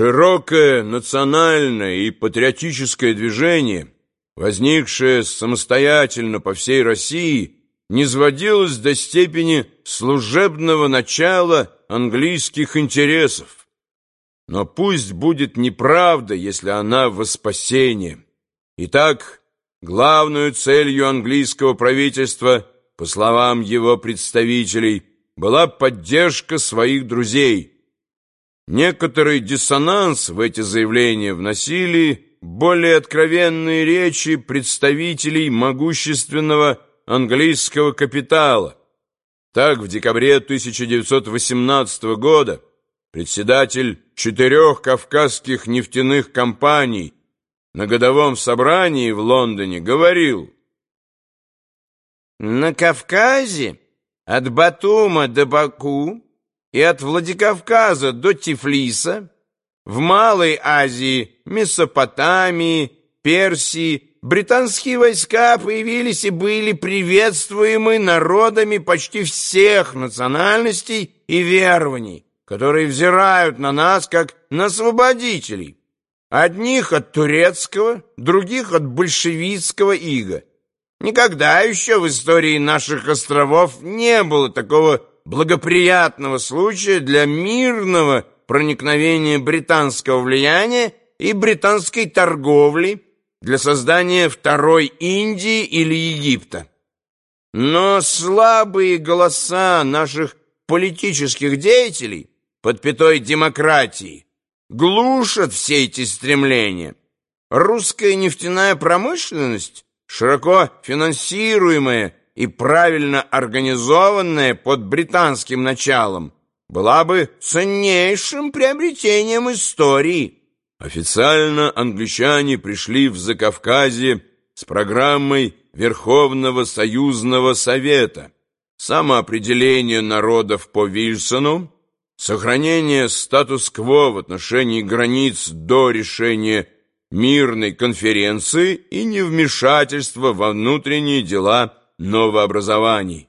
Широкое национальное и патриотическое движение, возникшее самостоятельно по всей России, не сводилось до степени служебного начала английских интересов. Но пусть будет неправда, если она во спасение. Итак, главную целью английского правительства, по словам его представителей, была поддержка своих друзей – Некоторый диссонанс в эти заявления вносили более откровенные речи представителей могущественного английского капитала. Так, в декабре 1918 года председатель четырех кавказских нефтяных компаний на годовом собрании в Лондоне говорил «На Кавказе от Батума до Баку и от Владикавказа до Тифлиса, в Малой Азии, Месопотамии, Персии, британские войска появились и были приветствуемы народами почти всех национальностей и верований, которые взирают на нас как на освободителей. Одних от турецкого, других от большевистского ига. Никогда еще в истории наших островов не было такого благоприятного случая для мирного проникновения британского влияния и британской торговли для создания второй Индии или Египта. Но слабые голоса наших политических деятелей под пятой демократии глушат все эти стремления. Русская нефтяная промышленность, широко финансируемая и правильно организованная под британским началом, была бы ценнейшим приобретением истории. Официально англичане пришли в Закавказье с программой Верховного Союзного Совета, самоопределение народов по Вильсону, сохранение статус-кво в отношении границ до решения мирной конференции и невмешательство во внутренние дела новообразований.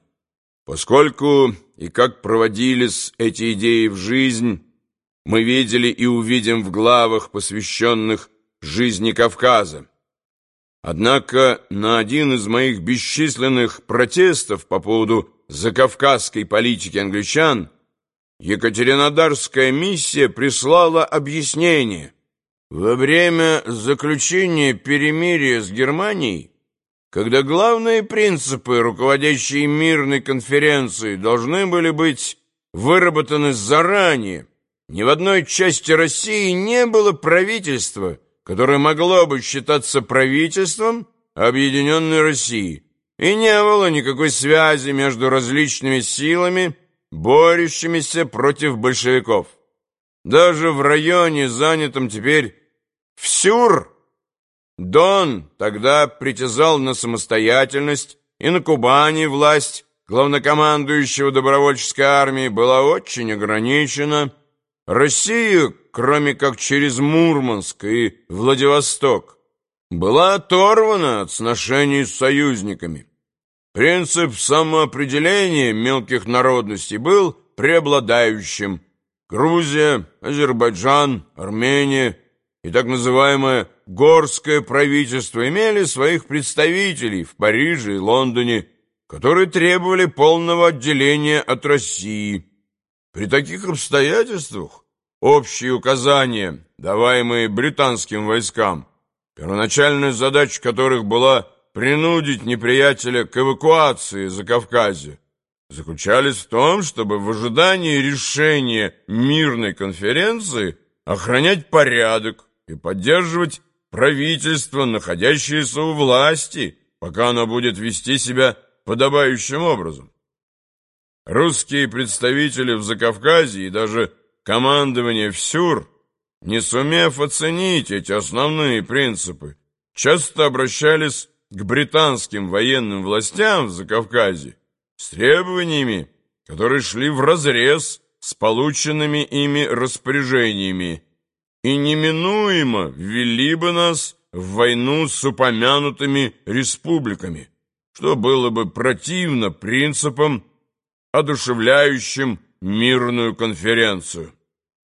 Поскольку и как проводились эти идеи в жизнь, мы видели и увидим в главах, посвященных жизни Кавказа. Однако на один из моих бесчисленных протестов по поводу закавказской политики англичан Екатеринодарская миссия прислала объяснение. Во время заключения перемирия с Германией когда главные принципы, руководящие мирной конференцией, должны были быть выработаны заранее, ни в одной части России не было правительства, которое могло бы считаться правительством Объединенной России, и не было никакой связи между различными силами, борющимися против большевиков. Даже в районе, занятом теперь Всюр, Дон тогда притязал на самостоятельность, и на Кубани власть главнокомандующего добровольческой армии была очень ограничена. Россия, кроме как через Мурманск и Владивосток, была оторвана от сношений с союзниками. Принцип самоопределения мелких народностей был преобладающим. Грузия, Азербайджан, Армения и так называемая горское правительство имели своих представителей в Париже и Лондоне, которые требовали полного отделения от России. При таких обстоятельствах общие указания, даваемые британским войскам, первоначальная задача которых была принудить неприятеля к эвакуации за Кавказе, заключались в том, чтобы в ожидании решения мирной конференции охранять порядок и поддерживать правительство, находящееся у власти, пока оно будет вести себя подобающим образом. Русские представители в Закавказье и даже командование в СЮР, не сумев оценить эти основные принципы, часто обращались к британским военным властям в Закавказье с требованиями, которые шли вразрез с полученными ими распоряжениями и неминуемо ввели бы нас в войну с упомянутыми республиками, что было бы противно принципам, одушевляющим мирную конференцию.